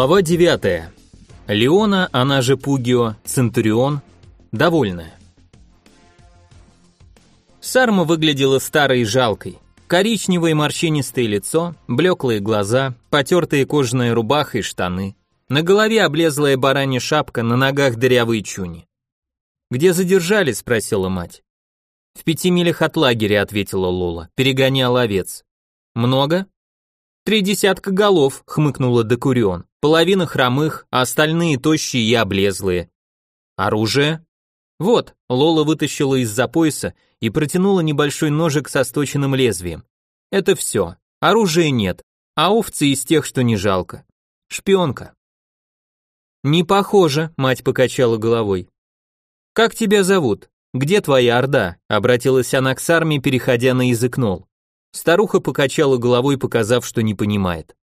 Глава 9. Леона, она же Пугио, Центурион, довольная. Сарма выглядела старой и жалкой. Коричневое морщинистое лицо, блеклые глаза, потертые кожаная рубаха и штаны. На голове облезлая баранья шапка, на ногах дырявые чуни. «Где задержали?» – спросила мать. «В пяти милях от лагеря», – ответила Лола, перегонял овец. «Много?» «Три десятка голов», — хмыкнула Декурион. «Половина хромых, а остальные тощие и облезлые». «Оружие?» «Вот», — Лола вытащила из-за пояса и протянула небольшой ножик со сточенным лезвием. «Это все. Оружия нет, а овцы из тех, что не жалко. Шпионка». «Не похоже», — мать покачала головой. «Как тебя зовут? Где твоя орда?» — обратилась она к Сарме, переходя на язык Нол. Старуха покачала головой, показав, что не понимает.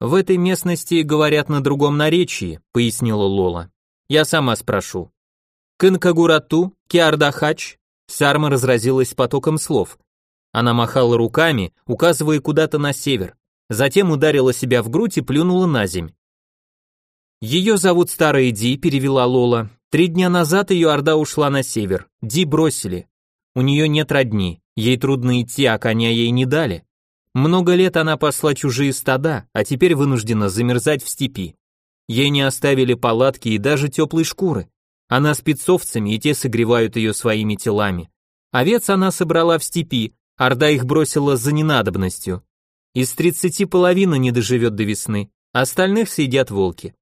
В этой местности говорят на другом наречии, пояснила Лола. Я сама спрошу. Кынкагурату, Киардахач. Сарма разразилась потоком слов. Она махала руками, указывая куда-то на север. Затем ударила себя в грудь и плюнула на земь. Ее зовут Старая Ди, перевела Лола. Три дня назад ее орда ушла на север. Ди бросили. У нее нет родни. Ей трудно идти, а коня ей не дали. Много лет она пасла чужие стада, а теперь вынуждена замерзать в степи. Ей не оставили палатки и даже теплой шкуры. Она с овцами, и те согревают ее своими телами. Овец она собрала в степи, орда их бросила за ненадобностью. Из тридцати половина не доживет до весны, остальных съедят волки.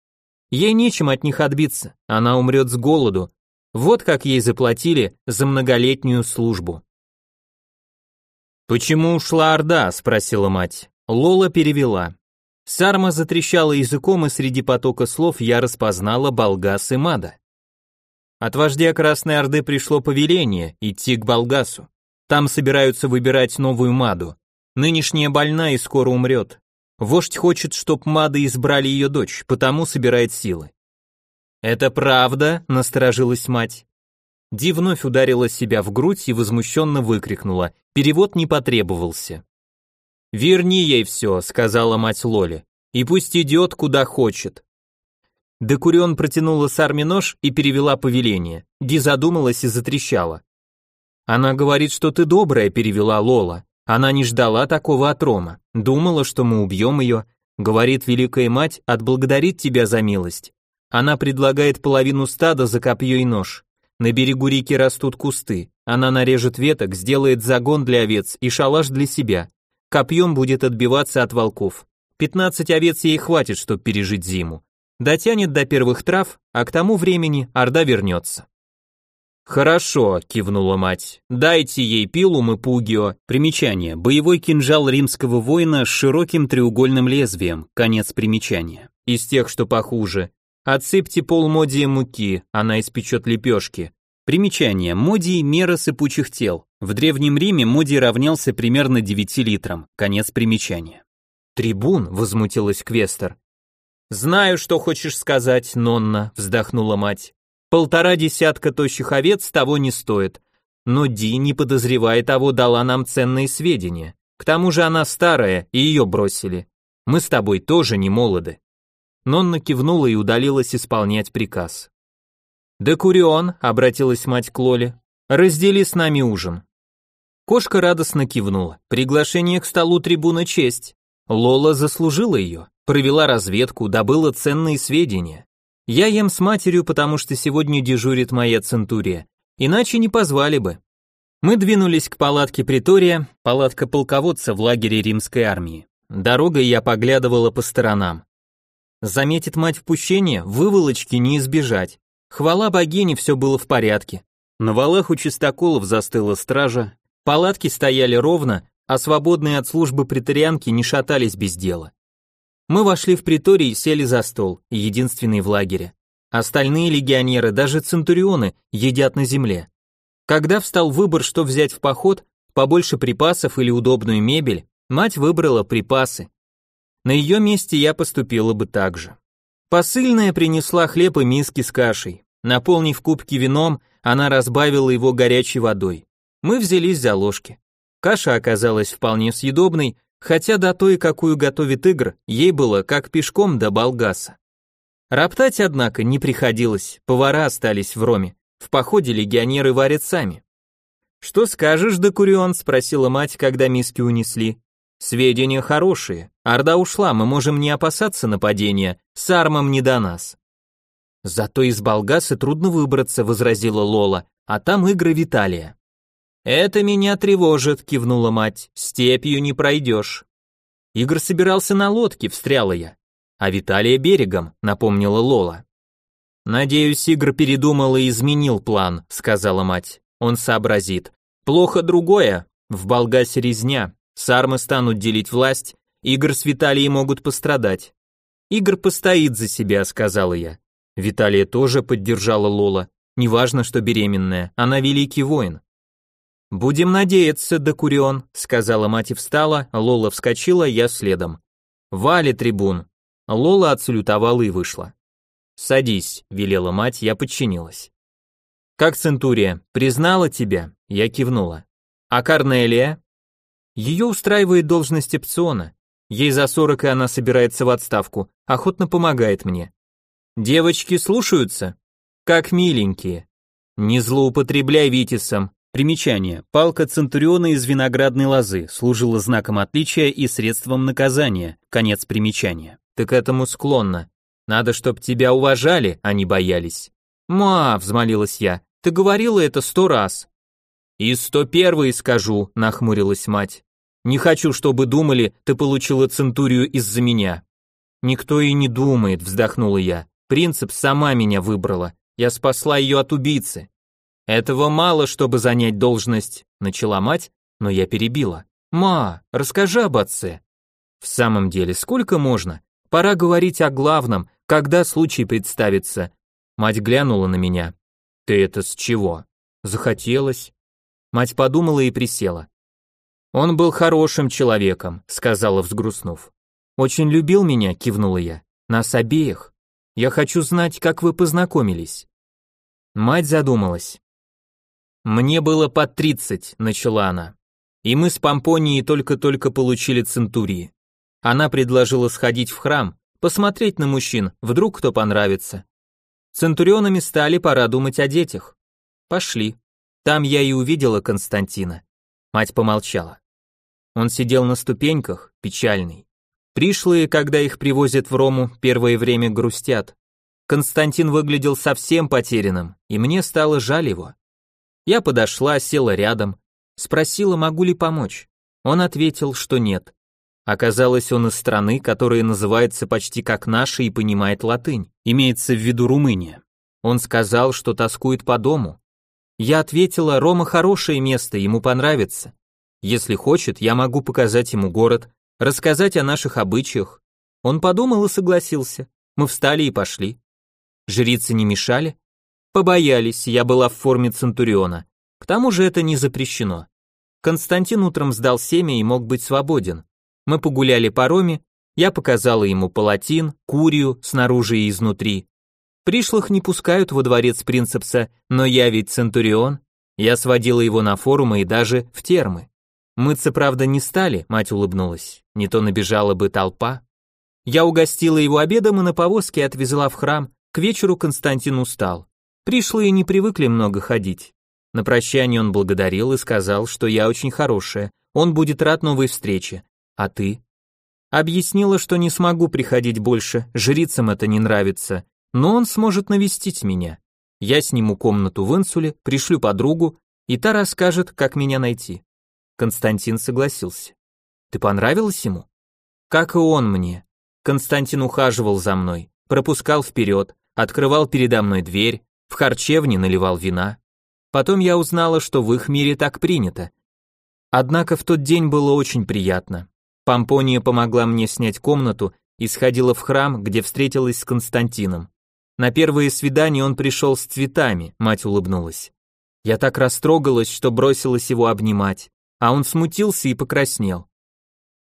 Ей нечем от них отбиться, она умрет с голоду. Вот как ей заплатили за многолетнюю службу. «Почему ушла Орда?» – спросила мать. Лола перевела. Сарма затрещала языком, и среди потока слов я распознала Балгас и Мада. От вождя Красной Орды пришло повеление идти к Балгасу. Там собираются выбирать новую Маду. Нынешняя больна и скоро умрет. Вождь хочет, чтоб Мады избрали ее дочь, потому собирает силы. «Это правда?» – насторожилась мать. Ди вновь ударила себя в грудь и возмущенно выкрикнула. Перевод не потребовался. «Верни ей все», — сказала мать Лоли, — «и пусть идет, куда хочет». Декурион протянула Сарме нож и перевела повеление. Ди задумалась и затрещала. «Она говорит, что ты добрая», — перевела Лола. Она не ждала такого от Рома. Думала, что мы убьем ее. Говорит Великая Мать, отблагодарит тебя за милость. Она предлагает половину стада за копье и нож. На берегу реки растут кусты. Она нарежет веток, сделает загон для овец и шалаш для себя. Копьем будет отбиваться от волков. 15 овец ей хватит, чтобы пережить зиму. Дотянет до первых трав, а к тому времени Орда вернется. «Хорошо», — кивнула мать. «Дайте ей пилум и пугио». Примечание. Боевой кинжал римского воина с широким треугольным лезвием. Конец примечания. Из тех, что похуже. Отсыпьте полмодия муки, она испечет лепешки. Примечание. Модий – мера сыпучих тел. В Древнем Риме модий равнялся примерно 9 литрам. Конец примечания. «Трибун», – возмутилась Квестер. «Знаю, что хочешь сказать, Нонна», – вздохнула мать. «Полтора десятка тощих овец того не стоит. Но Ди, не подозревая того, дала нам ценные сведения. К тому же она старая, и ее бросили. Мы с тобой тоже не молоды». Нонна кивнула и удалилась исполнять приказ. «Декурион», — обратилась мать к Лоле, — «раздели с нами ужин». Кошка радостно кивнула. Приглашение к столу трибуна честь. Лола заслужила ее, провела разведку, добыла ценные сведения. Я ем с матерью, потому что сегодня дежурит моя центурия, иначе не позвали бы. Мы двинулись к палатке притория, палатка полководца в лагере римской армии. Дорогой я поглядывала по сторонам. Заметит мать впущение, выволочки не избежать. Хвала богине, все было в порядке. На валах у чистоколов застыла стража, палатки стояли ровно, а свободные от службы претарианки не шатались без дела. Мы вошли в приторий и сели за стол, единственный в лагере. Остальные легионеры, даже центурионы, едят на земле. Когда встал выбор, что взять в поход, побольше припасов или удобную мебель, мать выбрала припасы, на ее месте я поступила бы так же. Посыльная принесла хлеб и миски с кашей. Наполнив кубки вином, она разбавила его горячей водой. Мы взялись за ложки. Каша оказалась вполне съедобной, хотя до той, какую готовит Игр, ей было как пешком до Балгаса. Роптать, однако, не приходилось, повара остались в Роме, в походе легионеры варят сами. «Что скажешь, Декурион?» — спросила мать, когда миски унесли. «Сведения хорошие. Орда ушла, мы можем не опасаться нападения, с армом не до нас». «Зато из Болгаса трудно выбраться», — возразила Лола, «а там игры Виталия». «Это меня тревожит», — кивнула мать, «степью не пройдешь». Игорь собирался на лодке, встряла я. А Виталия берегом, напомнила Лола. «Надеюсь, Игорь передумал и изменил план», — сказала мать. «Он сообразит. Плохо другое. В Болгасе резня. Сармы станут делить власть. Игорь с Виталией могут пострадать». «Игорь постоит за себя», — сказала я. Виталия тоже поддержала Лола. Неважно, что беременная, она великий воин. «Будем надеяться, Докурион», — сказала мать и встала, Лола вскочила, я следом. «Вали, трибун!» Лола отсалютовала и вышла. «Садись», — велела мать, я подчинилась. «Как Центурия? Признала тебя?» Я кивнула. «А Корнелия?» «Ее устраивает должность опциона. Ей за сорок, и она собирается в отставку, охотно помогает мне. Девочки слушаются? Как миленькие. Не злоупотребляй Витисом. Примечание. Палка Центуриона из виноградной лозы служила знаком отличия и средством наказания. Конец примечания. Ты к этому склонна. Надо, чтоб тебя уважали, а не боялись. «Ма», — взмолилась я, — «ты говорила это сто раз». «И сто первый скажу», — нахмурилась мать. «Не хочу, чтобы думали, ты получила центурию из-за меня». «Никто и не думает», — вздохнула я. «Принцип сама меня выбрала. Я спасла ее от убийцы». «Этого мало, чтобы занять должность», — начала мать, но я перебила. «Ма, расскажи об отце». «В самом деле, сколько можно? Пора говорить о главном, когда случай представится. Мать глянула на меня. Ты это с чего? Захотелось. Мать подумала и присела. Он был хорошим человеком, сказала взгрустнув. Очень любил меня, кивнула я. Нас обеих. Я хочу знать, как вы познакомились. Мать задумалась. Мне было под тридцать, начала она. И мы с Помпонией только-только получили центурии. Она предложила сходить в храм, посмотреть на мужчин, вдруг кто понравится. Центурионами стали, пора думать о детях. Пошли. Там я и увидела Константина. Мать помолчала. Он сидел на ступеньках, печальный. Пришлые, когда их привозят в Рому, первое время грустят. Константин выглядел совсем потерянным, и мне стало жаль его. Я подошла, села рядом, спросила, могу ли помочь. Он ответил, что нет. Оказалось, он из страны, которая называется почти как наша и понимает латынь, имеется в виду Румыния. Он сказал, что тоскует по дому. Я ответила, Рома хорошее место, ему понравится. Если хочет, я могу показать ему город, рассказать о наших обычаях. Он подумал и согласился. Мы встали и пошли. Жрицы не мешали? Побоялись, я была в форме Центуриона. К тому же это не запрещено. Константин утром сдал семя и мог быть свободен. Мы погуляли по Роме, я показала ему палатин, курию снаружи и изнутри. Пришлых не пускают во дворец принцепса, но я ведь центурион. Я сводила его на форумы и даже в термы. Мыться, правда, не стали, мать улыбнулась. Не то набежала бы толпа. Я угостила его обедом и на повозке отвезла в храм. К вечеру Константин устал. Пришлые не привыкли много ходить. На прощание он благодарил и сказал, что я очень хорошая. Он будет рад новой встрече. А ты? Объяснила, что не смогу приходить больше, жрицам это не нравится, но он сможет навестить меня. Я сниму комнату в инсуле, пришлю подругу, и та расскажет, как меня найти. Константин согласился. Ты понравилась ему? Как и он мне. Константин ухаживал за мной, пропускал вперед, открывал передо мной дверь, в харчевне наливал вина. Потом я узнала, что в их мире так принято. Однако в тот день было очень приятно. Помпония помогла мне снять комнату и сходила в храм, где встретилась с Константином. На первое свидание он пришел с цветами, мать улыбнулась. Я так растрогалась, что бросилась его обнимать, а он смутился и покраснел.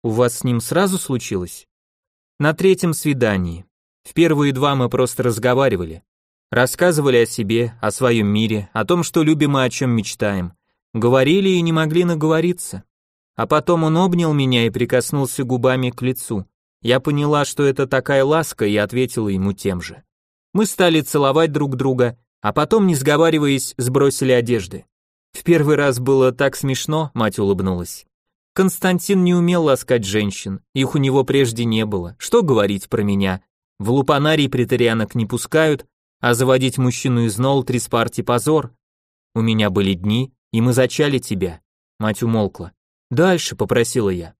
У вас с ним сразу случилось? На третьем свидании. В первые два мы просто разговаривали. Рассказывали о себе, о своем мире, о том, что любим и о чем мечтаем. Говорили и не могли наговориться. А потом он обнял меня и прикоснулся губами к лицу. Я поняла, что это такая ласка, и ответила ему тем же. Мы стали целовать друг друга, а потом, не сговариваясь, сбросили одежды. В первый раз было так смешно, мать улыбнулась. Константин не умел ласкать женщин, их у него прежде не было. Что говорить про меня? В лупанарий претарианок не пускают, а заводить мужчину из Нолтрис парти позор. У меня были дни, и мы зачали тебя. Мать умолкла. Дальше, попросила я.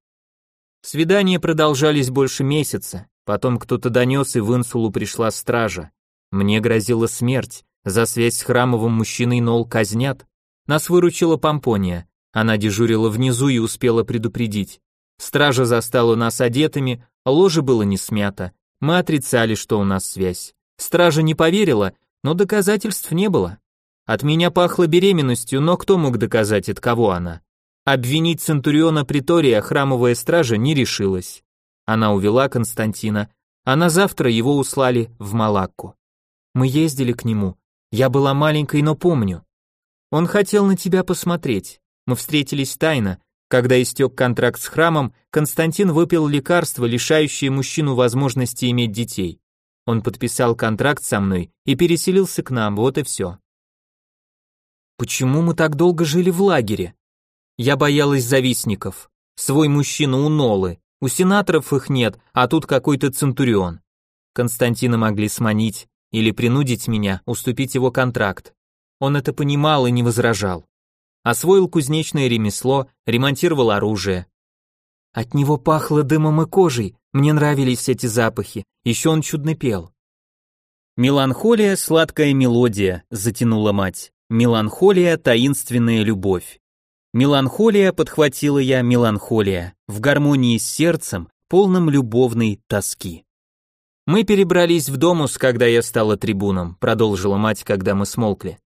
Свидания продолжались больше месяца, потом кто-то донес, и в инсулу пришла стража. Мне грозила смерть, за связь с храмовым мужчиной Нол казнят. Нас выручила Помпония, она дежурила внизу и успела предупредить. Стража застала нас одетыми, ложе было не смято. Мы отрицали, что у нас связь. Стража не поверила, но доказательств не было. От меня пахло беременностью, но кто мог доказать, от кого она? Обвинить Центуриона Притория храмовая стража не решилась. Она увела Константина, а на завтра его услали в Малакку. Мы ездили к нему. Я была маленькой, но помню. Он хотел на тебя посмотреть. Мы встретились тайно. Когда истек контракт с храмом, Константин выпил лекарство, лишающее мужчину возможности иметь детей. Он подписал контракт со мной и переселился к нам, вот и все. Почему мы так долго жили в лагере? Я боялась завистников. Свой мужчина у Нолы, у сенаторов их нет, а тут какой-то центурион. Константина могли сманить или принудить меня уступить его контракт. Он это понимал и не возражал. Освоил кузнечное ремесло, ремонтировал оружие. От него пахло дымом и кожей, мне нравились эти запахи, еще он чудно пел. Меланхолия, сладкая мелодия, затянула мать. Меланхолия, таинственная любовь. Меланхолия, подхватила я, меланхолия, в гармонии с сердцем, полным любовной тоски. Мы перебрались в домус, когда я стала трибуном, продолжила мать, когда мы смолкли.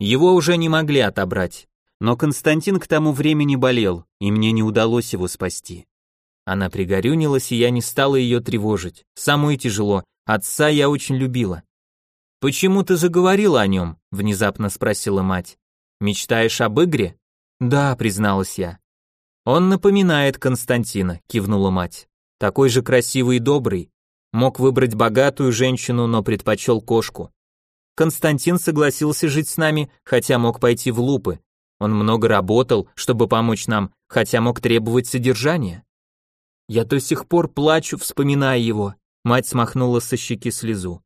Его уже не могли отобрать. Но Константин к тому времени болел, и мне не удалось его спасти. Она пригорюнилась, и я не стала ее тревожить. Самое тяжело, отца я очень любила. «Почему ты заговорила о нем?» – внезапно спросила мать. «Мечтаешь об игре?» «Да», – призналась я. «Он напоминает Константина», – кивнула мать. «Такой же красивый и добрый. Мог выбрать богатую женщину, но предпочел кошку. Константин согласился жить с нами, хотя мог пойти в лупы, он много работал, чтобы помочь нам, хотя мог требовать содержания. Я до сих пор плачу, вспоминая его. Мать смахнула со щеки слезу.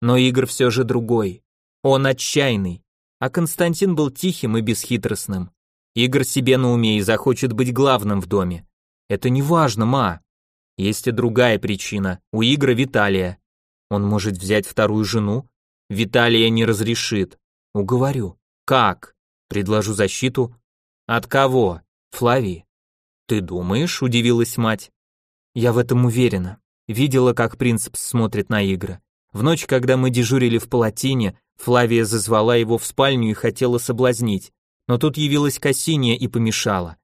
Но Игорь все же другой. Он отчаянный. А Константин был тихим и бесхитростным. Игорь себе на уме и захочет быть главным в доме. Это не важно, ма. Есть и другая причина. У Игоря Виталия. Он может взять вторую жену. Виталия не разрешит. Уговорю. Как? Предложу защиту. От кого? Флавии. Ты думаешь? Удивилась мать. Я в этом уверена. Видела, как принцип смотрит на игры. В ночь, когда мы дежурили в палатине, Флавия зазвала его в спальню и хотела соблазнить. Но тут явилась Кассиния и помешала.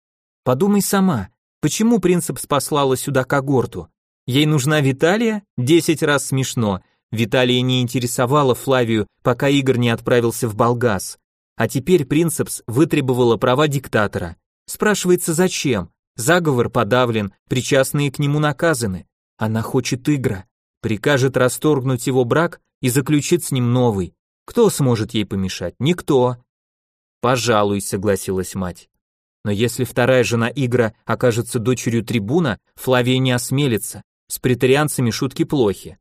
Подумай сама, почему принцип спаслала сюда когорту? Ей нужна Виталия? Десять раз смешно. Виталия не интересовала Флавию, пока Игорь не отправился в Болгас. А теперь Принцепс вытребовала права диктатора. Спрашивается, зачем? Заговор подавлен, причастные к нему наказаны. Она хочет Игра. Прикажет расторгнуть его брак и заключить с ним новый. Кто сможет ей помешать? Никто. Пожалуй, согласилась мать. Но если вторая жена Игра окажется дочерью трибуна, Флавия не осмелится. С претарианцами шутки плохи.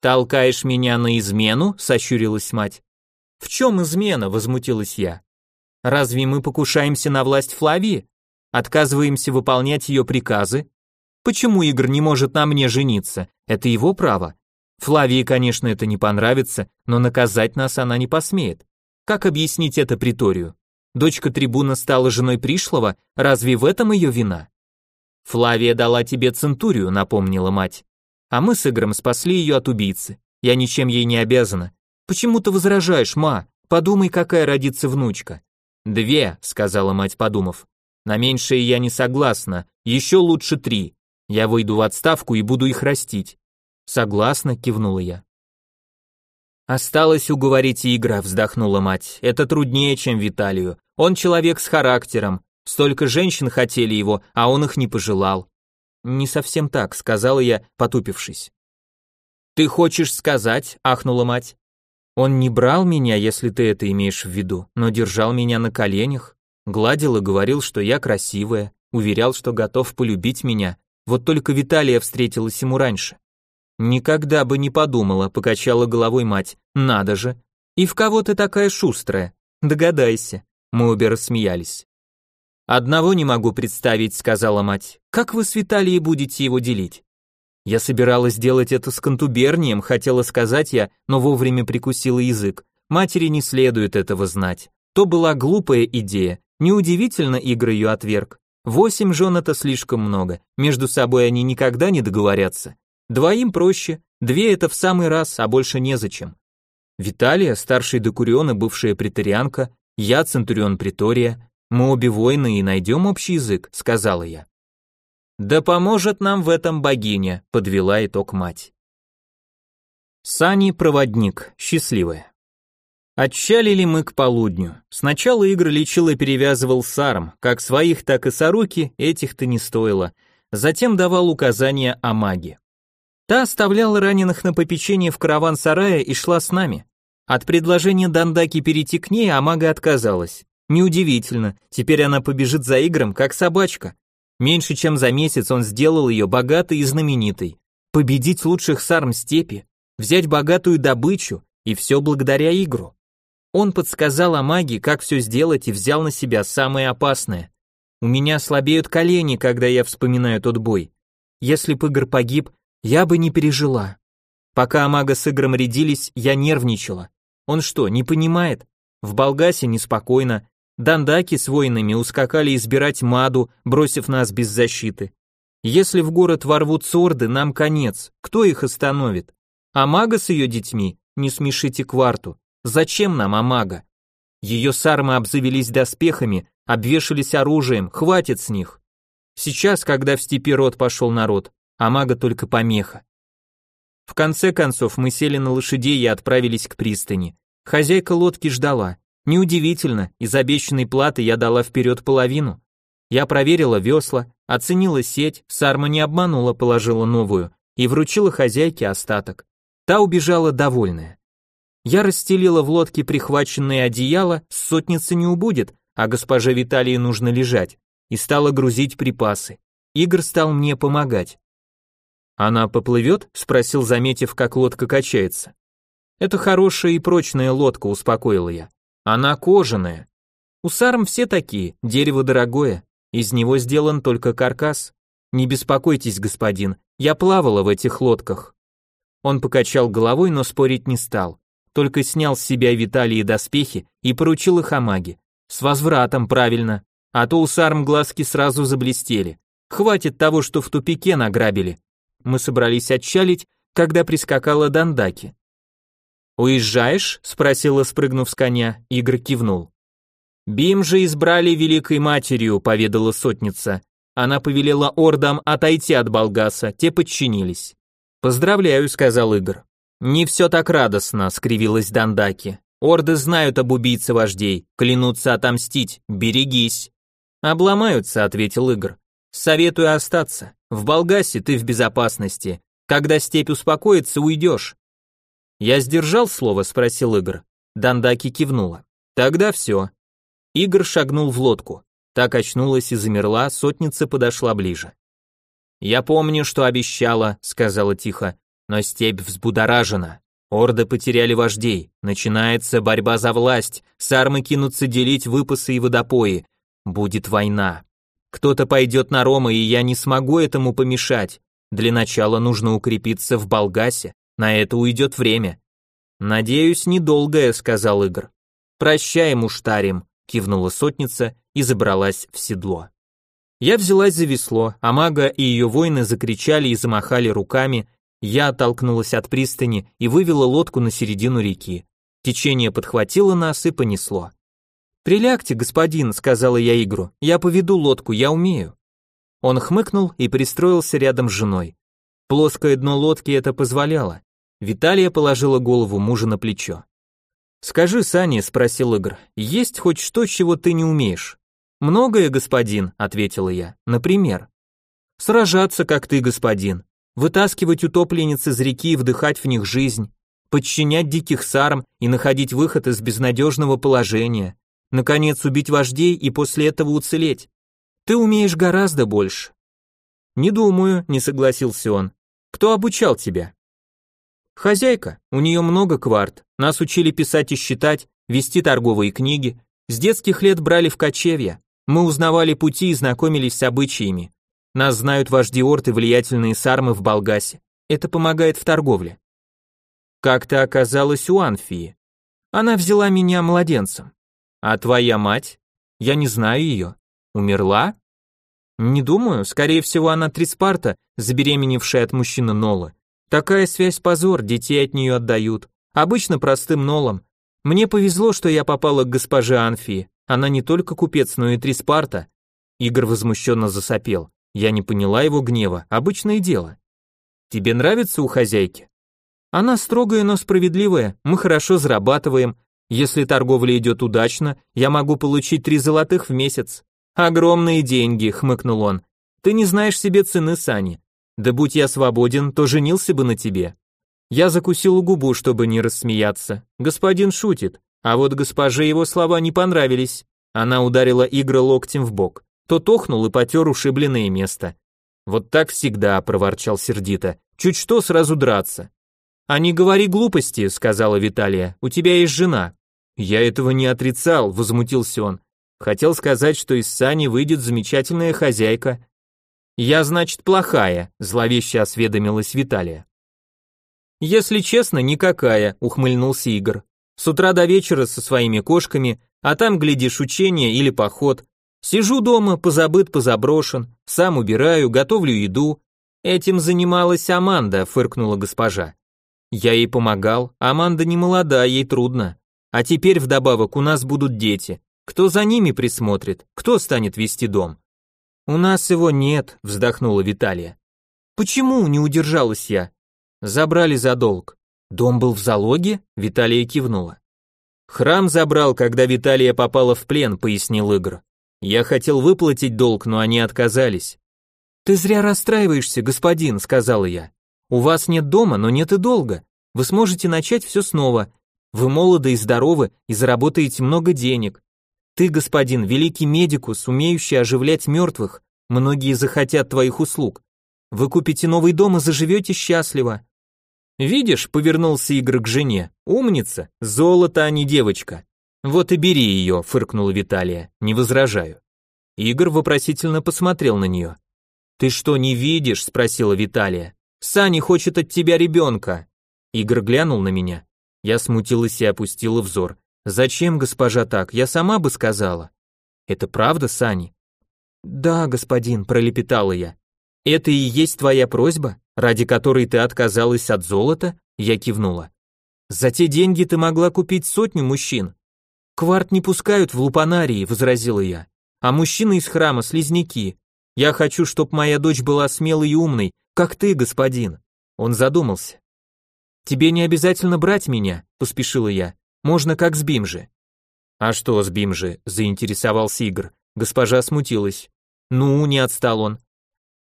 «Толкаешь меня на измену?» – сощурилась мать. В чем измена, возмутилась я. Разве мы покушаемся на власть Флавии? Отказываемся выполнять ее приказы? Почему Игорь не может на мне жениться? Это его право. Флавии, конечно, это не понравится, но наказать нас она не посмеет. Как объяснить это приторию? Дочка трибуна стала женой пришлого, разве в этом ее вина? Флавия дала тебе центурию, напомнила мать. А мы с Игорем спасли ее от убийцы. Я ничем ей не обязана. Почему ты возражаешь, ма? Подумай, какая родится внучка. Две, сказала мать, подумав. На меньшее я не согласна. Еще лучше три. Я выйду в отставку и буду их растить. Согласна, кивнула я. Осталось уговорить Игра, вздохнула мать. Это труднее, чем Виталию. Он человек с характером. Столько женщин хотели его, а он их не пожелал. Не совсем так, сказала я, потупившись. Ты хочешь сказать, ахнула мать. Он не брал меня, если ты это имеешь в виду, но держал меня на коленях, гладил и говорил, что я красивая, уверял, что готов полюбить меня. Вот только Виталия встретилась ему раньше. Никогда бы не подумала, покачала головой мать. Надо же. И в кого ты такая шустрая? Догадайся. Мы обе рассмеялись. Одного не могу представить, сказала мать. Как вы с Виталией будете его делить? Я собиралась делать это с контубернием, хотела сказать я, но вовремя прикусила язык. Матери не следует этого знать. То была глупая идея. Неудивительно, Игорь ее отверг. Восемь жен это слишком много. Между собой они никогда не договорятся. Двоим проще, две это в самый раз, а больше незачем. Виталия, старший декурион бывшая претарианка, я центурион притория, мы обе воины и найдем общий язык, сказала я. Да поможет нам в этом богиня, подвела итог мать. Сани проводник, счастливая. Отчалили мы к полудню. Сначала Игорь лечил и перевязывал сарм, как своих, так и сороки, этих-то не стоило. Затем давал указания о маге. Та оставляла раненых на попечение в караван-сарае и шла с нами. От предложения Дандаки перейти к ней Амага отказалась. Неудивительно, теперь она побежит за Игром, как собачка. Меньше чем за месяц он сделал ее богатой и знаменитой. Победить лучших сарм степи, взять богатую добычу, и все благодаря Игру. Он подсказал Амаге, как все сделать и взял на себя самое опасное. У меня слабеют колени, когда я вспоминаю тот бой. Если б Игорь погиб, я бы не пережила. Пока Амага с Игром рядились, я нервничала. Он что, не понимает? В Болгасе неспокойно. Дандаки с воинами ускакали избирать Маду, бросив нас без защиты. Если в город ворвутся орды, нам конец. Кто их остановит? Амага с ее детьми? Не смешите кварту. Зачем нам Амага? Ее сармы обзавелись доспехами, обвешались оружием, хватит с них. Сейчас, когда в степи род пошел народ, а мага только помеха. В конце концов мы сели на лошадей и отправились к пристани. Хозяйка лодки ждала. Неудивительно, из обещанной платы я дала вперед половину. Я проверила весла, оценила сеть, Сарма не обманула, положила новую и вручила хозяйке остаток. Та убежала довольная. Я расстелила в лодке прихваченное одеяло, сотницы не убудет, а госпоже Виталии нужно лежать, и стала грузить припасы. Игорь стал мне помогать. «Она поплывет?» — спросил, заметив, как лодка качается. «Это хорошая и прочная лодка», — успокоила я. «Она кожаная. У сарм все такие, дерево дорогое, из него сделан только каркас. Не беспокойтесь, господин, я плавала в этих лодках». Он покачал головой, но спорить не стал, только снял с себя Виталии доспехи и поручил их Амаге. С возвратом, правильно, а то у сарм глазки сразу заблестели. Хватит того, что в тупике награбили. Мы собрались отчалить, когда прискакала Дандаки. «Уезжаешь?» — спросила, спрыгнув с коня. Игорь кивнул. «Бим же избрали великой матерью», — поведала сотница. Она повелела ордам отойти от Болгаса, те подчинились. «Поздравляю», — сказал Игорь. «Не все так радостно», — скривилась Дандаки. «Орды знают об убийце вождей, клянутся отомстить, берегись». «Обломаются», — ответил Игорь. «Советую остаться. В Болгасе ты в безопасности. Когда степь успокоится, уйдешь. Я сдержал слово, спросил Игорь. Дандаки кивнула. Тогда все. Игорь шагнул в лодку. Так очнулась и замерла, сотница подошла ближе. «Я помню, что обещала», — сказала тихо, — «но степь взбудоражена. Орды потеряли вождей, начинается борьба за власть, сармы кинутся делить выпасы и водопои. Будет война. Кто-то пойдет на Рома, и я не смогу этому помешать. Для начала нужно укрепиться в Болгасе, на это уйдет время. Надеюсь, недолгое, сказал Игорь. Прощай, муштарим, кивнула сотница и забралась в седло. Я взялась за весло, а мага и ее воины закричали и замахали руками, я оттолкнулась от пристани и вывела лодку на середину реки. Течение подхватило нас и понесло. «Прилягте, господин», — сказала я Игру, — «я поведу лодку, я умею». Он хмыкнул и пристроился рядом с женой. Плоское дно лодки это позволяло. Виталия положила голову мужа на плечо. «Скажи, Саня», — спросил Игр, — «есть хоть что, чего ты не умеешь?» Многое, господин, ответила я. Например, сражаться, как ты, господин, вытаскивать утопленниц из реки и вдыхать в них жизнь, подчинять диких сарм и находить выход из безнадежного положения, наконец убить вождей и после этого уцелеть. Ты умеешь гораздо больше. Не думаю, не согласился он. Кто обучал тебя? Хозяйка, у нее много кварт, нас учили писать и считать, вести торговые книги, с детских лет брали в кочевья, мы узнавали пути и знакомились с обычаями. Нас знают вожди орд и влиятельные сармы в Балгасе. Это помогает в торговле. Как ты оказалась у Анфии? Она взяла меня младенцем. А твоя мать? Я не знаю ее. Умерла? Не думаю, скорее всего, она Триспарта, забеременевшая от мужчины Нола. Такая связь позор, детей от нее отдают. Обычно простым Нолом. Мне повезло, что я попала к госпоже Анфии. Она не только купец, но и Триспарта. Игорь возмущенно засопел. Я не поняла его гнева, обычное дело. Тебе нравится у хозяйки? Она строгая, но справедливая, мы хорошо зарабатываем. Если торговля идет удачно, я могу получить три золотых в месяц. Огромные деньги, хмыкнул он. Ты не знаешь себе цены, Сани. Да будь я свободен, то женился бы на тебе. Я закусил губу, чтобы не рассмеяться. Господин шутит, а вот госпоже его слова не понравились. Она ударила Игра локтем в бок. Тот охнул и потер ушибленное место. Вот так всегда, проворчал сердито. Чуть что сразу драться. «А не говори глупости», — сказала Виталия, — «у тебя есть жена». «Я этого не отрицал», — возмутился он. «Хотел сказать, что из Сани выйдет замечательная хозяйка». «Я, значит, плохая», — зловеще осведомилась Виталия. «Если честно, никакая», — ухмыльнулся Игорь. «С утра до вечера со своими кошками, а там, глядишь, учение или поход. Сижу дома, позабыт, позаброшен, сам убираю, готовлю еду. Этим занималась Аманда», — фыркнула госпожа. Я ей помогал, Аманда не молода, ей трудно. А теперь вдобавок у нас будут дети. Кто за ними присмотрит? Кто станет вести дом? У нас его нет, вздохнула Виталия. Почему не удержалась я? Забрали за долг. Дом был в залоге? Виталия кивнула. Храм забрал, когда Виталия попала в плен, пояснил Игорь. Я хотел выплатить долг, но они отказались. Ты зря расстраиваешься, господин, сказала я. У вас нет дома, но нет и долга. Вы сможете начать все снова. Вы молоды и здоровы и заработаете много денег. Ты, господин, великий медикус, умеющий оживлять мертвых. Многие захотят твоих услуг. Вы купите новый дом и заживете счастливо. Видишь, повернулся Игорь к жене. Умница, золото, а не девочка. Вот и бери ее, фыркнула Виталия. Не возражаю. Игорь вопросительно посмотрел на нее. Ты что, не видишь? спросила Виталия. Сани хочет от тебя ребенка. Игорь глянул на меня. Я смутилась и опустила взор. Зачем, госпожа, так? Я сама бы сказала. Это правда, Сани? Да, господин, пролепетала я. Это и есть твоя просьба, ради которой ты отказалась от золота? Я кивнула. За те деньги ты могла купить сотню мужчин. Кварт не пускают в лупанарии, возразила я. А мужчины из храма слизняки. Я хочу, чтоб моя дочь была смелой и умной, как ты, господин. Он задумался. Тебе не обязательно брать меня, поспешила я. Можно как с Бимжи. А что с Бимжи? заинтересовался Игорь. Госпожа смутилась. Ну, не отстал он.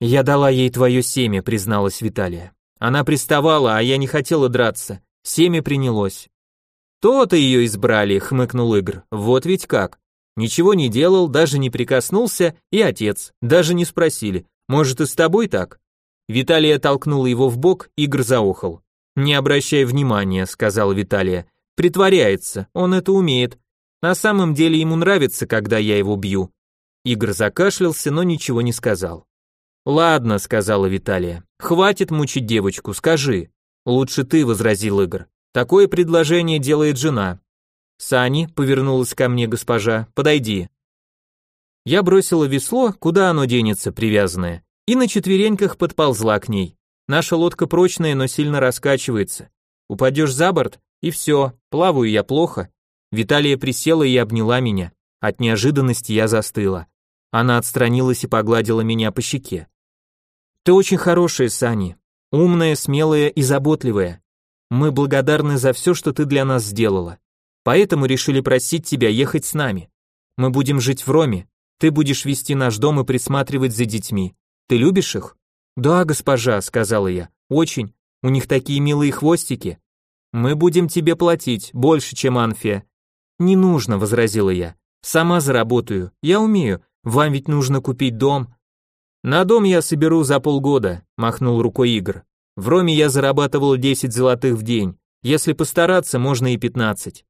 Я дала ей твое семя, призналась Виталия. Она приставала, а я не хотела драться. Семя принялось. То-то ее избрали, хмыкнул Игорь. Вот ведь как. Ничего не делал, даже не прикоснулся, и отец. Даже не спросили. Может, и с тобой так? Виталия толкнула его в бок, Игорь заохал. «Не обращай внимания», — сказал Виталия. «Притворяется, он это умеет. На самом деле ему нравится, когда я его бью». Игорь закашлялся, но ничего не сказал. «Ладно», — сказала Виталия. «Хватит мучить девочку, скажи». «Лучше ты», — возразил Игорь. «Такое предложение делает жена». «Сани», — повернулась ко мне госпожа, — «подойди». Я бросила весло, куда оно денется, привязанное, и на четвереньках подползла к ней. Наша лодка прочная, но сильно раскачивается. Упадешь за борт, и все, плаваю я плохо. Виталия присела и обняла меня. От неожиданности я застыла. Она отстранилась и погладила меня по щеке. Ты очень хорошая, Сани. Умная, смелая и заботливая. Мы благодарны за все, что ты для нас сделала. Поэтому решили просить тебя ехать с нами. Мы будем жить в Роме. Ты будешь вести наш дом и присматривать за детьми. Ты любишь их? Да, госпожа, сказала я. Очень. У них такие милые хвостики. Мы будем тебе платить больше, чем Анфия. Не нужно, возразила я. Сама заработаю. Я умею. Вам ведь нужно купить дом. На дом я соберу за полгода, махнул рукой Игорь. В Роме я зарабатывал 10 золотых в день. Если постараться, можно и 15.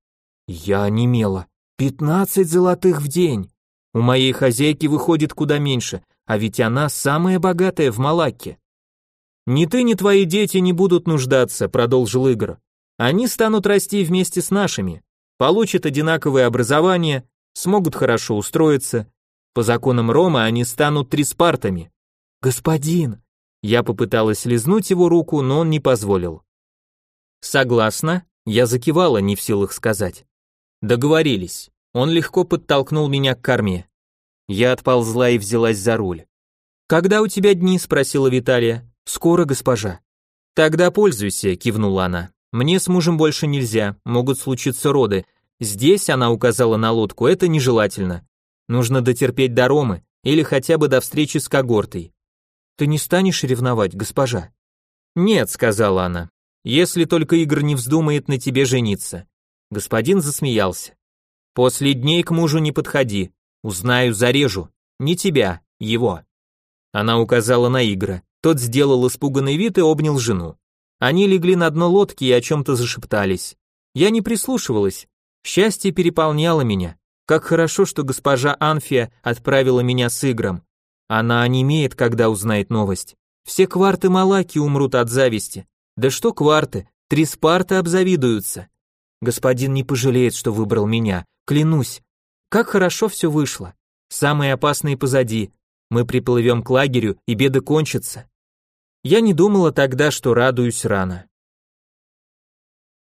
Я онемела. 15 золотых в день. У моей хозяйки выходит куда меньше, а ведь она самая богатая в Малакке. Ни ты, ни твои дети не будут нуждаться, продолжил Игорь. Они станут расти вместе с нашими, получат одинаковое образование, смогут хорошо устроиться. По законам Рома они станут триспартами. Господин, я попыталась лизнуть его руку, но он не позволил. Согласна? Я закивала, не в силах сказать. Договорились. Он легко подтолкнул меня к корме. Я отползла и взялась за руль. Когда у тебя дни? спросила Виталия. Скоро, госпожа. Тогда пользуйся, кивнула она. Мне с мужем больше нельзя, могут случиться роды. Здесь она указала на лодку, это нежелательно. Нужно дотерпеть до Ромы или хотя бы до встречи с когортой. Ты не станешь ревновать, госпожа? Нет, сказала она. Если только Игорь не вздумает на тебе жениться. Господин засмеялся. После дней к мужу не подходи. Узнаю, зарежу. Не тебя, его. Она указала на Игра. Тот сделал испуганный вид и обнял жену. Они легли на дно лодки и о чем-то зашептались. Я не прислушивалась. Счастье переполняло меня. Как хорошо, что госпожа Анфия отправила меня с Игром. Она онемеет, когда узнает новость. Все кварты Малаки умрут от зависти. Да что кварты, три спарты обзавидуются. Господин не пожалеет, что выбрал меня, клянусь. Как хорошо все вышло. Самые опасные позади. Мы приплывем к лагерю, и беды кончатся. Я не думала тогда, что радуюсь рано.